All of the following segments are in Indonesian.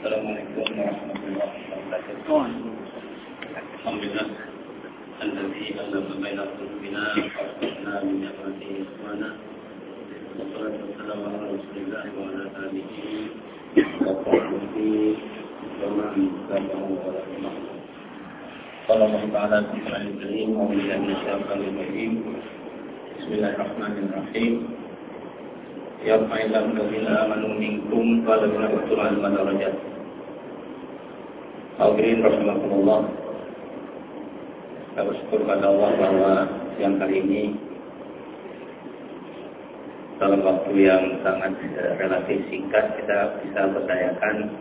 Assalamualaikum warahmatullahi wabarakatuh. Alhamdulillah. الذي ألف بين قلوبنا وأصبحنا من نعمته إخوانا والصلاة والسلام على رسول الله وعلى آله وصحبه ومن تبعه ولا قال الله تعالى في القرآن الكريم وبالله من الشيطان الرجيم بسم الله الرحمن الرحيم يرفع الله الذين آمنوا منكم والذين أوتوا العلم درجات Hadirin rahimakumullah. Kita bersyukur pada Allah bahwa siang kali ini dalam waktu yang sangat eh, relatif singkat kita bisa berdayakan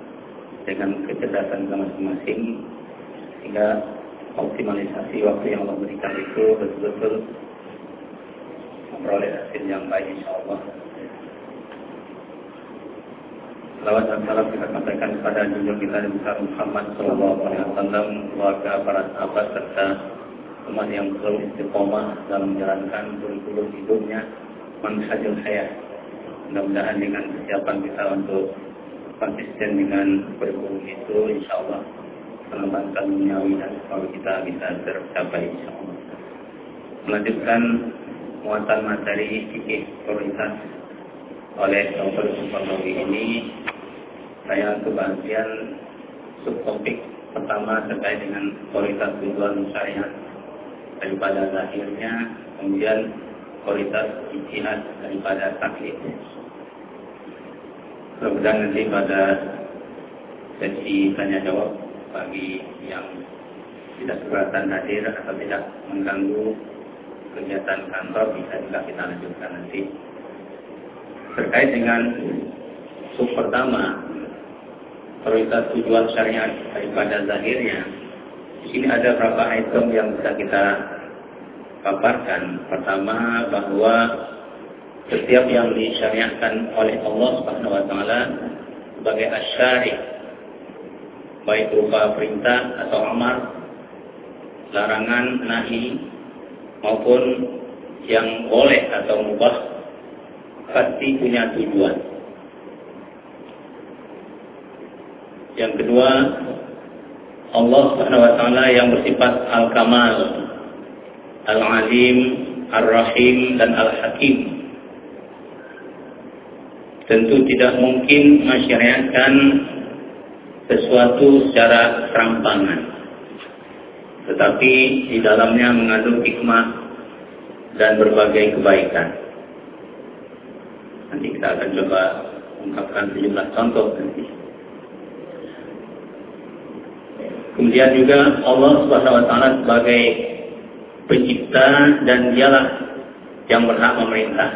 dengan kecerdasan kita masing-masing sehingga optimalisasi waktu yang Allah berikan itu betul-betul memperoleh hasil yang baik insya Allah. Salawat dan salam kita sampaikan kepada junjung kita besar Muhammad Sallallahu Alaihi Wasallam, keluarga para sahabat serta umat yang selalu istiqomah dalam menjalankan kurikulum hidupnya manhajul hayat. Mudah-mudahan dengan kesiapan kita untuk konsisten dengan kurikulum itu, insya Allah pengembangan duniawi dan selalu kita bisa tercapai insya Allah. Melanjutkan muatan materi fikih prioritas oleh Dr. Suparnowi ini saya kebagian subtopik pertama terkait dengan kualitas tujuan syariat daripada lahirnya kemudian kualitas ijtihad daripada taklid. Mudah nanti pada sesi tanya jawab bagi yang tidak keberatan hadir atau tidak mengganggu kegiatan kantor bisa juga kita lanjutkan nanti. Terkait dengan sub pertama prioritas tujuan syariat daripada zahirnya di sini ada beberapa item yang bisa kita paparkan pertama bahwa setiap yang disyariatkan oleh Allah Subhanahu wa taala sebagai asyari baik berupa perintah atau amar larangan nahi maupun yang boleh atau mubah pasti punya tujuan. Yang kedua, Allah Subhanahu wa taala yang bersifat al-kamal, al-alim, ar-rahim dan al-hakim. Tentu tidak mungkin masyarakat sesuatu secara serampangan. Tetapi di dalamnya mengandung hikmah dan berbagai kebaikan. Nanti kita akan coba ungkapkan sejumlah contoh. Kemudian juga Allah Subhanahu wa taala sebagai pencipta dan dialah yang berhak memerintah.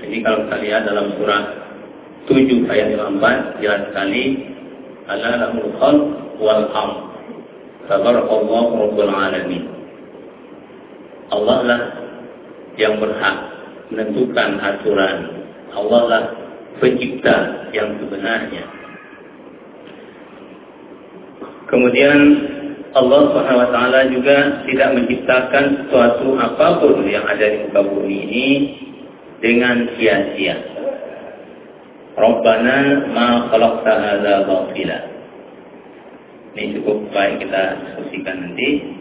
Jadi kalau kita lihat dalam surah 7 ayat 54 jelas sekali ala lahul khalq wal amr. Tabarakallahu rabbul alamin. Allah lah yang berhak menentukan aturan. Allah lah pencipta yang sebenarnya. Kemudian Allah Subhanahu wa taala juga tidak menciptakan sesuatu apa pun yang ada di muka bumi ini dengan sia-sia. Rabbana ma khalaqta hadza batila. Ini cukup baik kita diskusikan nanti.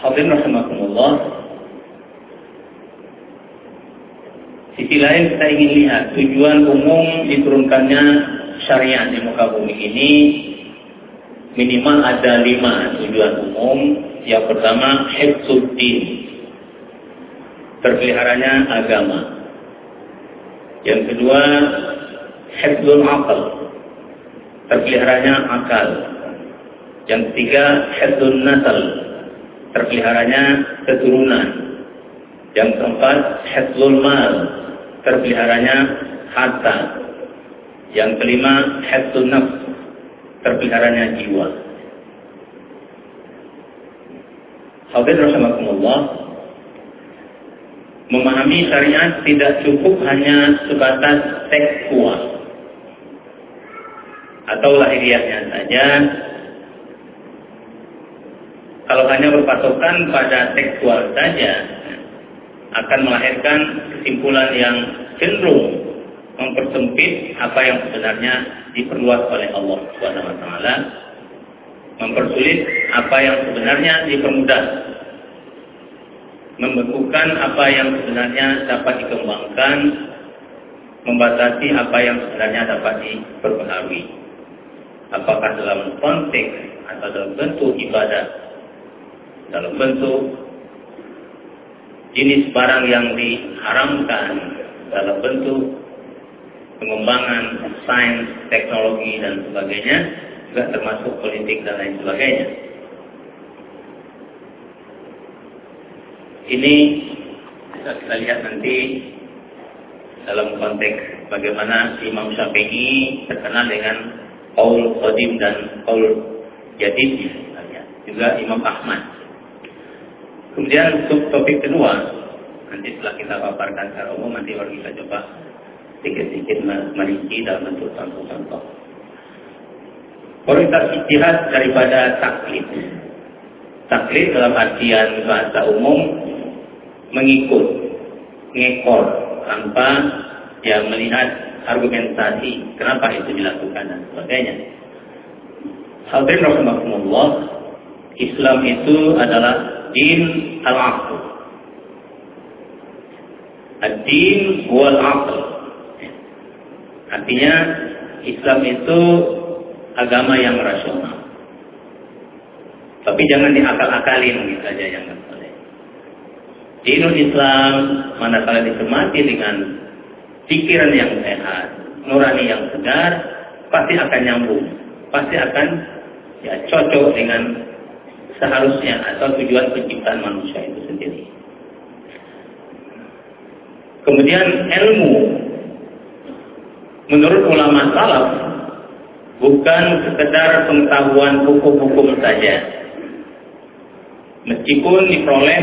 Hadirin rahimakumullah. Sisi lain kita ingin lihat tujuan umum diturunkannya syariat di muka bumi ini minimal ada lima tujuan umum. Yang pertama, hifzuddin. Terpeliharanya agama. Yang kedua, hifzul akal. Terpeliharanya akal. Yang ketiga, hifzul nasal. Terpeliharanya keturunan. Yang keempat, hifzul mal. Terpeliharanya harta. Yang kelima, hifzul nafs terpeliharanya jiwa. Hadirin rahimakumullah, memahami syariat tidak cukup hanya sebatas tekstual atau lahiriahnya saja. Kalau hanya berpatokan pada tekstual saja, akan melahirkan kesimpulan yang cenderung mempersempit apa yang sebenarnya diperluas oleh Allah Subhanahu wa taala, mempersulit apa yang sebenarnya dipermudah, membekukan apa yang sebenarnya dapat dikembangkan, membatasi apa yang sebenarnya dapat diperbaharui. Apakah dalam konteks atau dalam bentuk ibadah, dalam bentuk jenis barang yang diharamkan, dalam bentuk pengembangan sains, teknologi, dan sebagainya, juga termasuk politik dan lain sebagainya. Ini bisa kita lihat nanti dalam konteks bagaimana Imam Syafi'i terkenal dengan Paul Qadim dan Paul Jadid misalnya. Juga Imam Ahmad. Kemudian untuk topik kedua, nanti setelah kita paparkan secara umum, nanti baru kita coba sedikit-sedikit merinci dalam bentuk contoh-contoh. Kualitas ijtihad daripada taklid. Taklid dalam artian bahasa umum mengikut, ngekor tanpa ya melihat argumentasi kenapa itu dilakukan dan sebagainya. Hadirin rahimakumullah, Islam itu adalah din al-aql. Ad-din wal aql. Artinya Islam itu agama yang rasional. Tapi jangan diakal-akalin gitu saja yang Dinul Islam manakala disemati dengan pikiran yang sehat, nurani yang segar, pasti akan nyambung, pasti akan ya cocok dengan seharusnya atau tujuan penciptaan manusia itu sendiri. Kemudian ilmu menurut ulama salaf bukan sekedar pengetahuan hukum-hukum saja. Meskipun diperoleh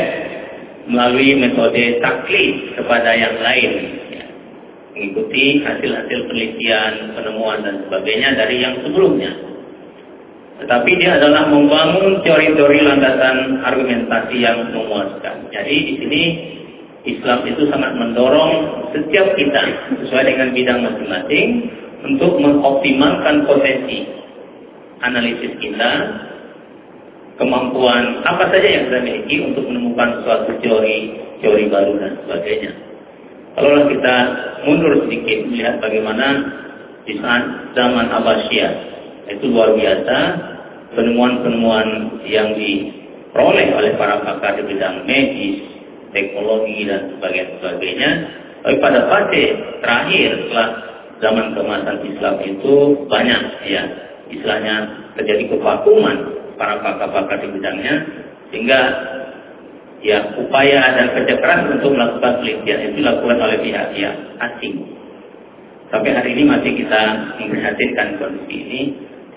melalui metode taklid kepada yang lain. Ya. Mengikuti hasil-hasil penelitian, penemuan, dan sebagainya dari yang sebelumnya. Tetapi dia adalah membangun teori-teori landasan argumentasi yang memuaskan. Jadi di sini Islam itu sangat mendorong setiap kita sesuai dengan bidang masing-masing untuk mengoptimalkan potensi analisis kita kemampuan apa saja yang kita miliki untuk menemukan suatu teori teori baru dan sebagainya. Kalau kita mundur sedikit melihat bagaimana di saat zaman Abbasiyah itu luar biasa penemuan-penemuan yang diperoleh oleh para pakar di bidang medis, teknologi dan sebagainya. Tapi pada fase terakhir setelah zaman kemasan Islam itu banyak ya istilahnya terjadi kevakuman para pakar-pakar di bidangnya sehingga ya upaya dan kerja keras untuk melakukan penelitian itu dilakukan oleh pihak-pihak asing. Sampai hari ini masih kita memprihatinkan kondisi ini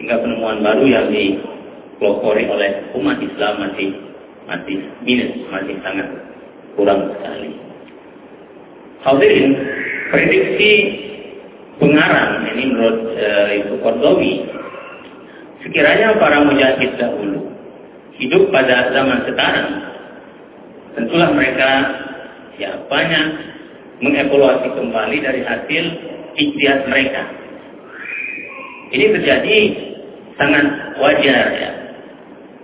sehingga penemuan baru yang dipelopori oleh umat Islam masih masih minus, masih sangat kurang sekali. Hadirin, prediksi pengarang ini menurut uh, Ibu Kordowi Sekiranya para mujahid dahulu hidup pada zaman sekarang, tentulah mereka ya banyak mengevaluasi kembali dari hasil ijtihad mereka. Ini terjadi sangat wajar ya.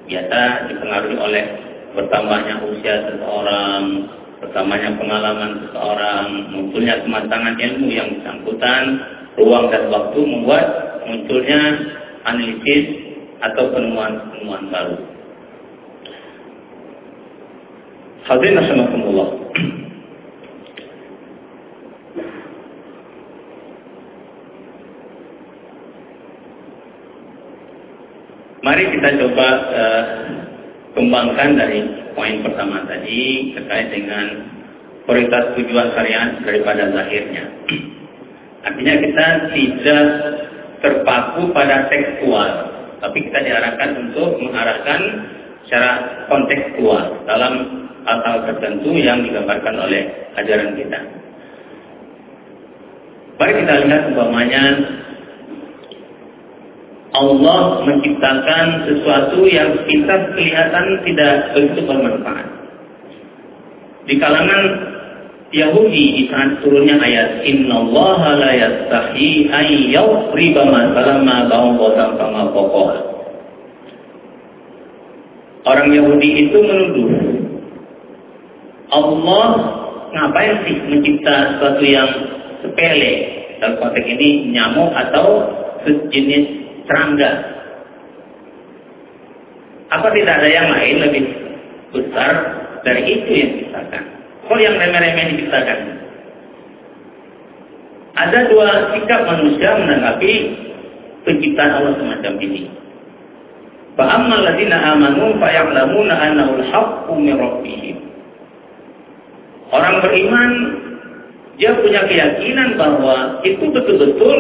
Biasa dipengaruhi oleh bertambahnya usia seseorang, bertambahnya pengalaman seseorang, munculnya kematangan ilmu yang bersangkutan, ruang dan waktu membuat munculnya analisis atau penemuan-penemuan baru. Hadirin rahimakumullah. Mari kita coba uh, kembangkan dari poin pertama tadi terkait dengan prioritas tujuan syariat daripada zahirnya. Artinya kita tidak terpaku pada tekstual, tapi kita diarahkan untuk mengarahkan secara kontekstual dalam hal-hal tertentu yang digambarkan oleh ajaran kita. Mari kita lihat umpamanya Allah menciptakan sesuatu yang kita kelihatan tidak begitu bermanfaat. Di kalangan Yahudi di saat turunnya ayat Inna Allah la yastahi ay yawriba masalah ma ba'udatan sama pokok. Orang Yahudi itu menuduh Allah ngapain sih mencipta sesuatu yang sepele dalam konteks ini nyamuk atau sejenis serangga. Apa tidak ada yang lain lebih besar dari itu yang diciptakan? Kok yang remeh-remeh diciptakan? Ada dua sikap manusia menanggapi penciptaan Allah semacam ini. Fa'ammal ladina amanu fa'ya'lamuna annahu al-haqqu min rabbihim. Orang beriman dia punya keyakinan bahwa itu betul-betul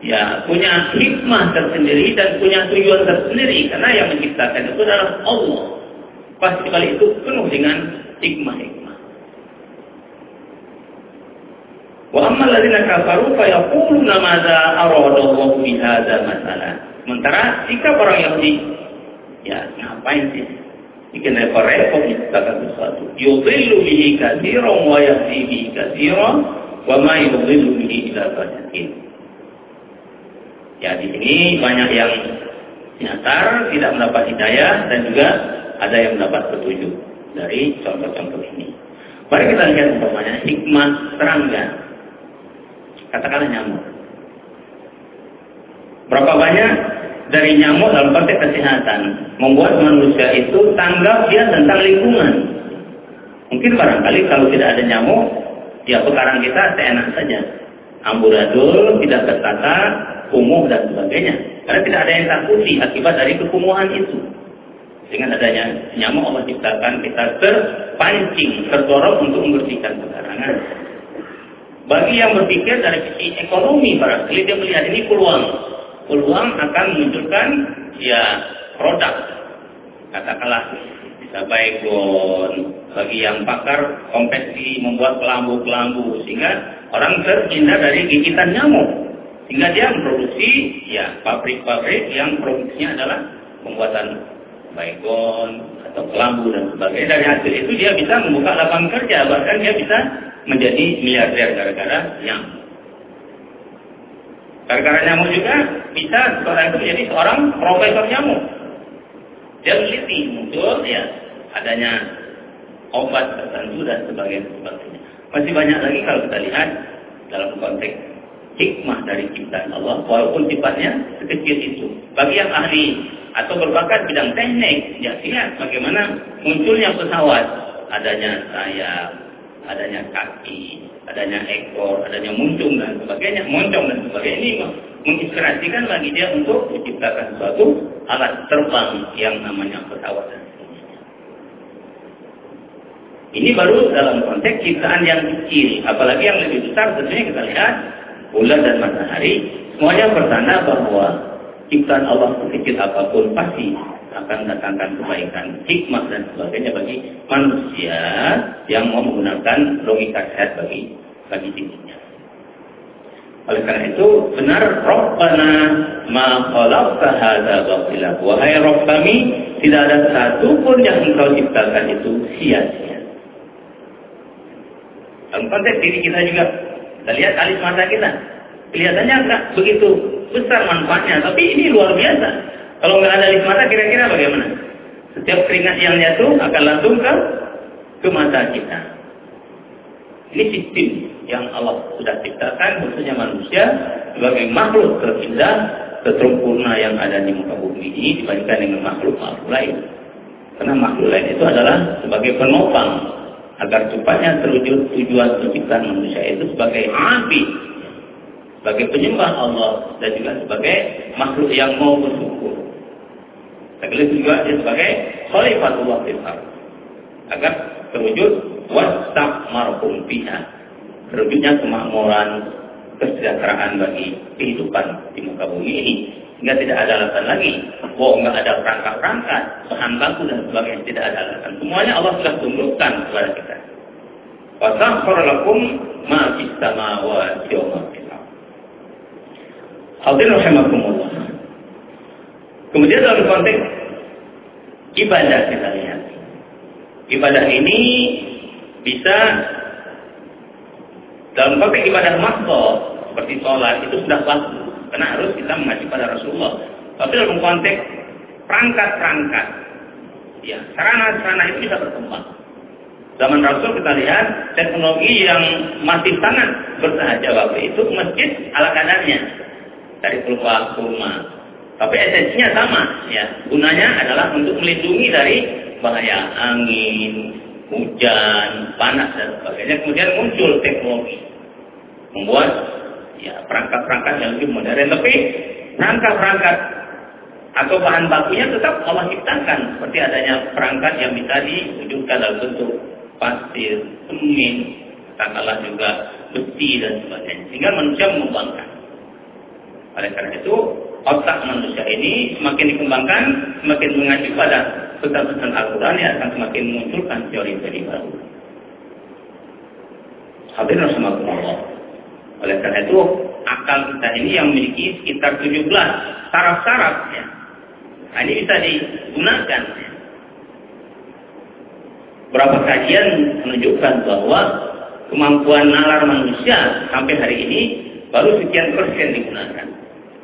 ya punya hikmah tersendiri dan punya tujuan tersendiri karena yang menciptakan itu adalah Allah. Pasti kali itu penuh dengan hikmah-hikmah. Wa amma alladziina kafaru fa yaquluna madza arada Allah bi masalah. Sementara sikap orang Yahudi ya ngapain sih bikin repot-repot menciptakan sesuatu. Yudhillu bihi katsiran wa yahdi bihi katsiran wa ma yudhillu bihi illa fasiqin. Ya di sini banyak yang nyasar, tidak mendapat hidayah dan juga ada yang mendapat petunjuk dari contoh-contoh ini. Mari kita lihat umpamanya hikmah serangga. Katakanlah nyamuk. Berapa banyak dari nyamuk dalam konteks kesehatan membuat manusia itu tanggap dia tentang lingkungan. Mungkin barangkali kalau tidak ada nyamuk, ya pekarangan kita seenak saja. Amburadul tidak tertata, kumuh dan sebagainya. Karena tidak ada yang takuti akibat dari kekumuhan itu. Dengan adanya nyamuk Allah ciptakan kita terpancing, terdorong untuk membersihkan pekarangan. Bagi yang berpikir dari sisi ekonomi, barangkali dia melihat ini peluang. Peluang akan menunjukkan ya produk. Katakanlah bisa baygon, bagi yang pakar kompetisi membuat kelambu-kelambu sehingga orang terhindar dari gigitan nyamuk. Sehingga dia memproduksi ya pabrik-pabrik yang produksinya adalah pembuatan baygon atau kelambu dan sebagainya. Dari hasil itu dia bisa membuka lapangan kerja, bahkan dia bisa menjadi miliarder gara-gara nyamuk. Gara-gara nyamuk juga bisa seorang itu menjadi seorang profesor nyamuk. Dia meneliti muncul ya adanya obat tertentu dan sebagainya. Masih banyak lagi kalau kita lihat dalam konteks hikmah dari ciptaan Allah walaupun sifatnya sekecil itu. Bagi yang ahli atau berbakat bidang teknik, ya lihat bagaimana munculnya pesawat, adanya sayap, adanya kaki, adanya ekor, adanya muncung dan sebagainya, moncong dan sebagainya. Ini menginspirasikan bagi dia untuk menciptakan suatu alat terbang yang namanya pesawat Ini baru dalam konteks ciptaan yang kecil, apalagi yang lebih besar tentunya kita lihat bulan dan matahari, semuanya bertanda bahwa ciptaan Allah sekecil apa pun pasti akan datangkan kebaikan, hikmah dan sebagainya bagi manusia yang mau menggunakan logika sehat bagi bagi dirinya. Oleh karena itu benar Rabbana ma khalaqta hadza batila. Wahai Rabb kami, tidak ada satu pun yang engkau ciptakan itu sia-sia. Dalam konteks diri kita juga kita lihat alis mata kita. Kelihatannya enggak begitu besar manfaatnya. Tapi ini luar biasa. Kalau nggak ada alis mata kira-kira bagaimana? Setiap keringat yang jatuh akan langsung ke, ke mata kita. Ini sistem yang Allah sudah ciptakan khususnya manusia sebagai makhluk terindah, tersempurna yang ada di muka bumi ini dibandingkan dengan makhluk-makhluk lain. Karena makhluk lain itu adalah sebagai penopang agar cepatnya terwujud tujuan penciptaan manusia itu sebagai api, sebagai penyembah Allah dan juga sebagai makhluk yang mau bersyukur. Sekaligus juga dia sebagai khalifatullah fil agar terwujud wastak marhum biha terwujudnya kemakmuran kesejahteraan bagi kehidupan di muka bumi ini sehingga tidak ada alasan lagi. Bahwa enggak ada perangkat-perangkat bahan baku dan sebagainya. Tidak ada alasan. Semuanya Allah sudah tundukkan kepada kita. Wa lakum ma fis wa ma rahimakumullah. Kemudian dalam konteks ibadah kita lihat. Ibadah ini bisa Dalam konteks ibadah makro seperti sholat itu sudah waktu karena harus kita mengaji pada Rasulullah. Tapi dalam konteks perangkat-perangkat, ya sarana-sarana itu bisa berkembang. Zaman Rasul kita lihat teknologi yang masih sangat bersahaja waktu itu masjid ala kadarnya dari kurma kurma. Tapi esensinya sama, ya. Gunanya adalah untuk melindungi dari bahaya angin, hujan, panas dan sebagainya. Kemudian muncul teknologi membuat ya perangkat-perangkat yang lebih modern. Tapi perangkat-perangkat atau bahan bakunya tetap Allah ciptakan seperti adanya perangkat yang bisa diwujudkan dalam bentuk pasir, semen, katakanlah juga besi dan sebagainya. Sehingga manusia mengembangkan. Oleh karena itu, otak manusia ini semakin dikembangkan, semakin mengacu pada pesan-pesan Al-Quran yang akan semakin memunculkan teori-teori baru. Hadirin Rasulullah. Oleh karena itu, akal kita ini yang memiliki sekitar 17 saraf-saraf ya. Nah, ini bisa digunakan ya. Berapa kajian menunjukkan bahwa kemampuan nalar manusia sampai hari ini baru sekian persen digunakan.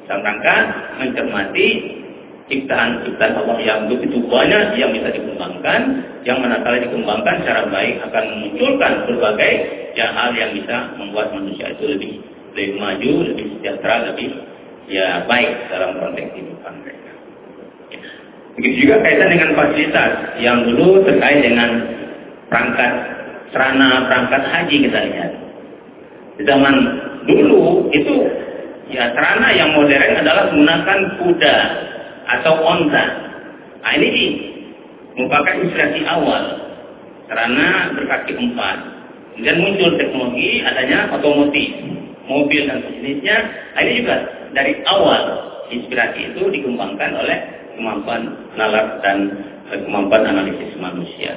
Rangka mencermati ciptaan-ciptaan Allah yang begitu banyak yang bisa dikembangkan, yang manakala dikembangkan secara baik akan memunculkan berbagai ya, hal yang bisa membuat manusia itu lebih lebih maju, lebih sejahtera, lebih ya baik dalam konteks kehidupan mereka. Begitu juga kaitan dengan fasilitas yang dulu terkait dengan perangkat serana perangkat haji kita lihat. Di zaman dulu itu ya serana yang modern adalah menggunakan kuda atau onta. Nah ini merupakan inspirasi awal karena berkaki empat. Kemudian muncul teknologi adanya otomotif, mobil dan sejenisnya. Nah ini juga dari awal inspirasi itu dikembangkan oleh kemampuan nalar dan kemampuan analisis manusia.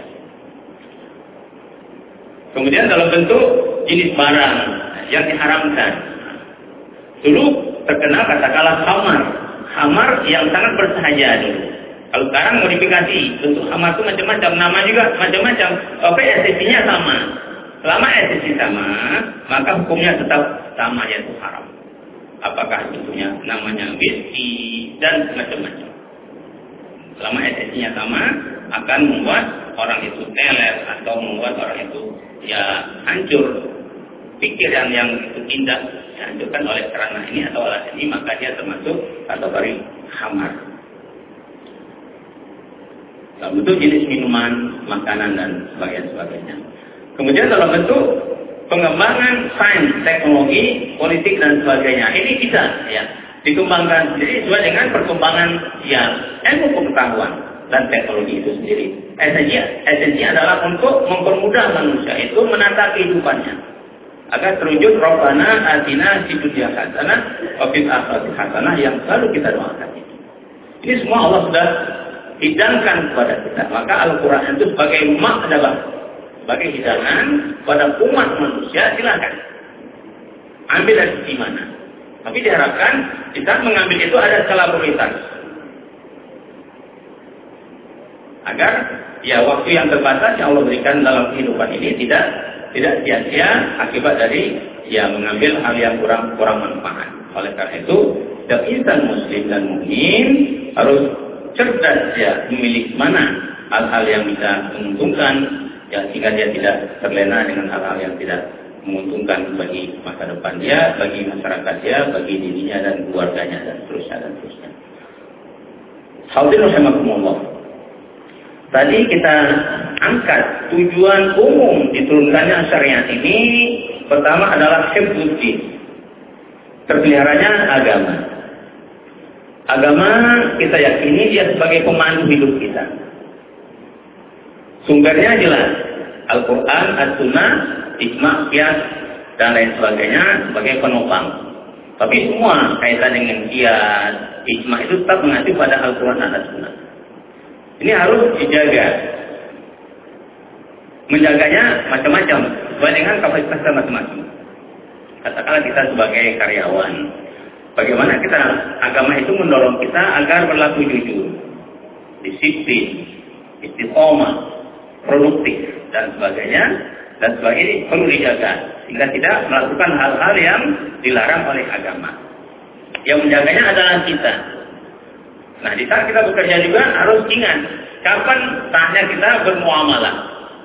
Kemudian dalam bentuk jenis barang yang diharamkan. Dulu terkenal katakanlah kamar hamar yang sangat bersahaja dulu. Kalau sekarang modifikasi bentuk hamar itu macam-macam, nama juga macam-macam, tapi esensinya sama. Selama esensi sama, maka hukumnya tetap sama yaitu haram. Apakah bentuknya namanya whisky dan macam-macam. Selama esensinya sama, akan membuat orang itu teler atau membuat orang itu ya hancur pikiran yang itu indah dihancurkan oleh kerana ini atau alat ini maka dia termasuk kategori hamar. Dalam bentuk jenis minuman, makanan dan sebagainya sebagainya. Kemudian dalam bentuk pengembangan sains, teknologi, politik dan sebagainya. Ini bisa ya dikembangkan sendiri sesuai dengan perkembangan yang ilmu pengetahuan dan teknologi itu sendiri. Esensinya, esensinya adalah untuk mempermudah manusia itu menata kehidupannya agar terwujud Rabbana atina di dunia hasanah wa fil akhirati yang selalu kita doakan ini. Semua Allah sudah hidangkan kepada kita. Maka Al-Quran itu sebagai mak adalah sebagai hidangan pada umat manusia silakan ambil dari sisi mana. Tapi diharapkan kita mengambil itu ada skala prioritas. Agar ya waktu yang terbatas yang Allah berikan dalam kehidupan ini tidak tidak sia-sia akibat dari ya mengambil hal yang kurang kurang manfaat. Oleh karena itu, setiap insan muslim dan mukmin harus cerdas ya memilih mana hal-hal yang bisa menguntungkan ya sehingga dia tidak terlena dengan hal-hal yang tidak menguntungkan bagi masa depan dia, bagi masyarakat dia, bagi dirinya dan keluarganya dan seterusnya dan seterusnya. Hadirin rahimakumullah. Tadi kita angkat tujuan umum diturunkannya syariat ini pertama adalah hifdzuddin. Terpeliharanya agama. Agama kita yakini dia sebagai pemandu hidup kita. Sumbernya jelas. Al-Quran, As-Sunnah, Ijma, Qiyas, dan lain sebagainya sebagai penopang. Tapi semua kaitan dengan Qiyas, Ijma itu tetap mengacu pada Al-Quran dan As-Sunnah. Ini harus dijaga. Menjaganya macam-macam, sesuai dengan kapasitas masing-masing. Katakanlah kita sebagai karyawan, bagaimana kita agama itu mendorong kita agar berlaku jujur, disiplin, istiqomah, produktif dan sebagainya. dan sebagainya perlu dijaga sehingga tidak melakukan hal-hal yang dilarang oleh agama. Yang menjaganya adalah kita. Nah, di saat kita bekerja juga harus ingat kapan saatnya kita bermuamalah,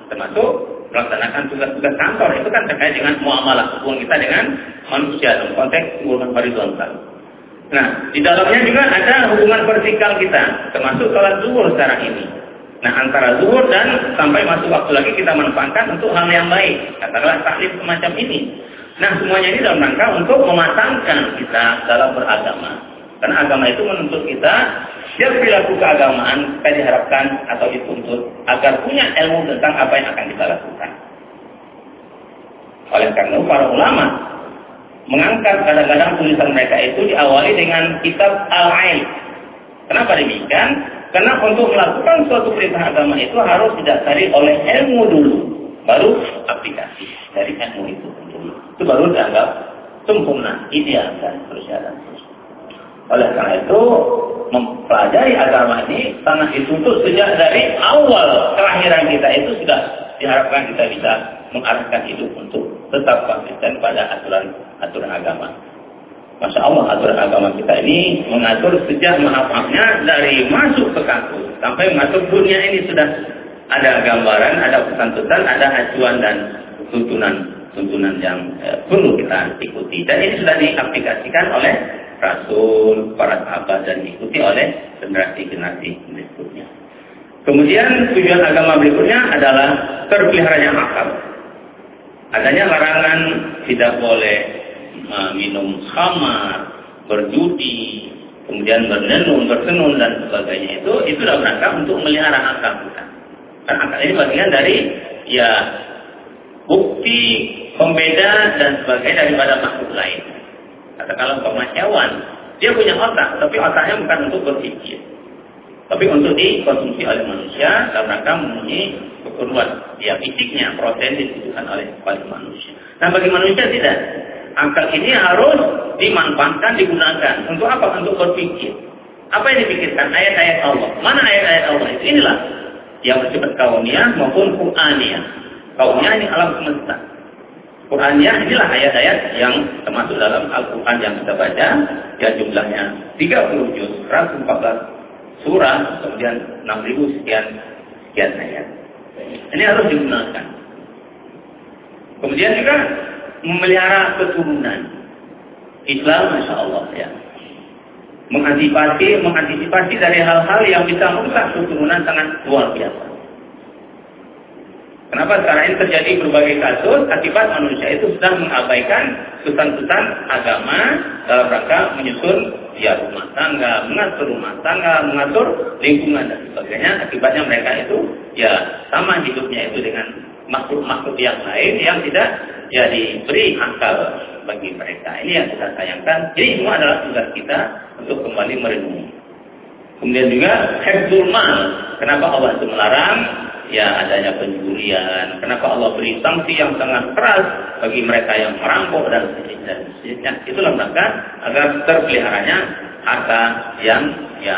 termasuk melaksanakan tugas-tugas kantor itu kan terkait dengan muamalah hubungan kita dengan manusia dalam konteks hubungan horizontal. Nah, di dalamnya juga ada hubungan vertikal kita, termasuk sholat zuhur sekarang ini. Nah, antara zuhur dan sampai masuk waktu lagi kita manfaatkan untuk hal yang baik. Katakanlah taklim semacam ini. Nah, semuanya ini dalam rangka untuk mematangkan kita dalam beragama. Karena agama itu menuntut kita, dia perilaku keagamaan, kita diharapkan atau dituntut agar punya ilmu tentang apa yang akan kita lakukan. Oleh karena para ulama mengangkat kadang-kadang tulisan mereka itu diawali dengan kitab Al-Ain. Kenapa demikian? Karena untuk melakukan suatu perintah agama itu harus didasari oleh ilmu dulu, baru aplikasi dari ilmu itu. Itu baru dianggap sempurna, ideal dan seterusnya Oleh karena itu, mempelajari agama ini sangat dituntut sejak dari awal kelahiran kita itu sudah diharapkan kita bisa mengarahkan hidup untuk tetap konsisten pada aturan aturan agama. Masya Allah aturan agama kita ini mengatur sejak maaf-maafnya dari masuk ke kampus sampai masuk dunia ini sudah ada gambaran, ada pesan-pesan, ada acuan dan tuntunan tuntunan yang eh, perlu kita ikuti dan ini sudah diaplikasikan oleh Rasul, para sahabat dan diikuti oleh generasi-generasi berikutnya. Kemudian tujuan agama berikutnya adalah terpeliharanya akal. Adanya larangan tidak boleh minum khamar, berjudi, kemudian bernenun, bersenun dan sebagainya itu itu dalam rangka untuk melihara akal kita. Karena akal ini bagian dari ya bukti pembeda dan sebagainya daripada makhluk lain. Katakanlah umpama hewan, dia punya otak, tapi otaknya bukan untuk berpikir. Tapi untuk dikonsumsi oleh manusia dalam rangka memenuhi keperluan ya fisiknya, protein dibutuhkan oleh manusia. Nah bagi manusia tidak. Akal ini harus dimanfaatkan, digunakan. Untuk apa? Untuk berpikir. Apa yang dipikirkan? Ayat-ayat Allah. Mana ayat-ayat Allah itu? Inilah yang bersifat kauniyah maupun Qur'aniyah. Kauniyah ini alam semesta. Qur'aniyah inilah ayat-ayat yang termasuk dalam Al-Quran yang kita baca. Yang jumlahnya 30 juz, 114 surah, kemudian 6000 sekian sekian ayat. Ini harus digunakan. Kemudian juga memelihara keturunan. Islam, masya Allah ya. Mengantisipasi, mengantisipasi dari hal-hal yang bisa merusak keturunan sangat luar biasa. Kenapa sekarang ini terjadi berbagai kasus akibat manusia itu sudah mengabaikan pesan-pesan agama dalam rangka menyusun ya rumah tangga, mengatur rumah tangga, mengatur lingkungan dan sebagainya. Akibatnya mereka itu ya sama hidupnya itu dengan makhluk-makhluk yang lain yang tidak ya diberi akal bagi mereka. Ini yang kita sayangkan. Jadi semua adalah tugas kita untuk kembali merenungi. Kemudian juga hifdzul mal. Kenapa Allah itu melarang? Ya adanya pencurian. Kenapa Allah beri sanksi yang sangat keras bagi mereka yang merampok dan sejenisnya. Itulah rangka agar terpeliharanya harta yang ya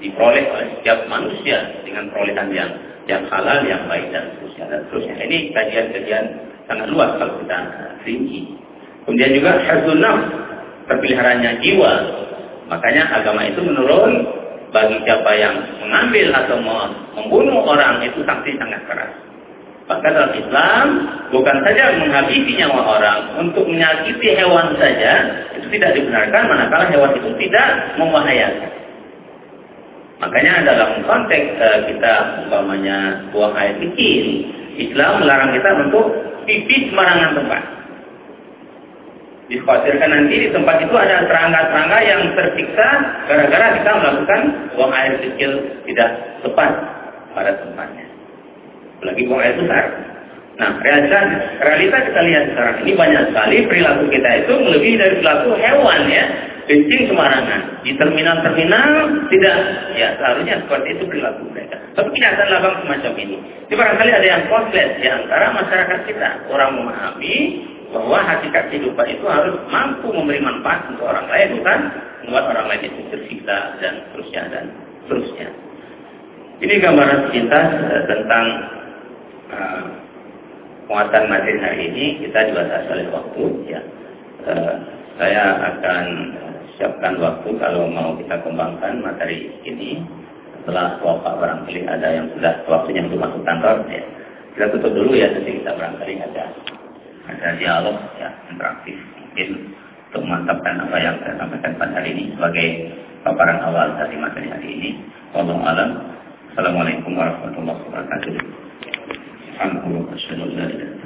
diperoleh oleh setiap manusia dengan perolehan yang yang halal, yang baik dan seterusnya dan seterusnya. Ini kajian-kajian sangat luas kalau kita rinci. Kemudian juga hifdzul nafs, terpeliharanya jiwa. Makanya agama itu menurun bagi siapa yang mengambil atau membunuh orang itu sanksi sangat keras. Bahkan dalam Islam bukan saja menghabisi nyawa orang untuk menyakiti hewan saja itu tidak dibenarkan manakala hewan itu tidak membahayakan. Makanya dalam konteks uh, kita umpamanya buang air kecil, Islam melarang kita untuk pipis sembarangan tempat. Dikhawatirkan nanti di tempat itu ada serangga-serangga yang tersiksa gara-gara kita melakukan buang air kecil tidak tepat pada tempatnya. Apalagi buang air besar. Nah, realita, realita kita lihat sekarang ini banyak sekali perilaku kita itu melebihi dari perilaku hewan ya. Kencing sembarangan. Di terminal-terminal tidak. Ya, seharusnya seperti itu perilaku mereka. Tapi kenyataan labang semacam ini. Jadi barangkali ada yang kompleks di antara masyarakat kita. Orang memahami bahwa hakikat kehidupan itu harus mampu memberi manfaat untuk orang lain, bukan membuat orang lain itu tersiksa dan seterusnya dan seterusnya. Ini gambaran cinta tentang uh, muatan materi hari ini kita dibatasi oleh waktu ya. Uh, saya akan siapkan waktu kalau mau kita kembangkan materi ini setelah wafat barangkali ada yang sudah waktunya untuk masuk kantor ya. Kita tutup dulu ya nanti kita barangkali ada ada dialog ya interaktif mungkin untuk memantapkan apa yang saya sampaikan pada hari ini sebagai paparan awal dari materi hari ini. Wallahu alam. Assalamualaikum warahmatullahi wabarakatuh. Alhamdulillah.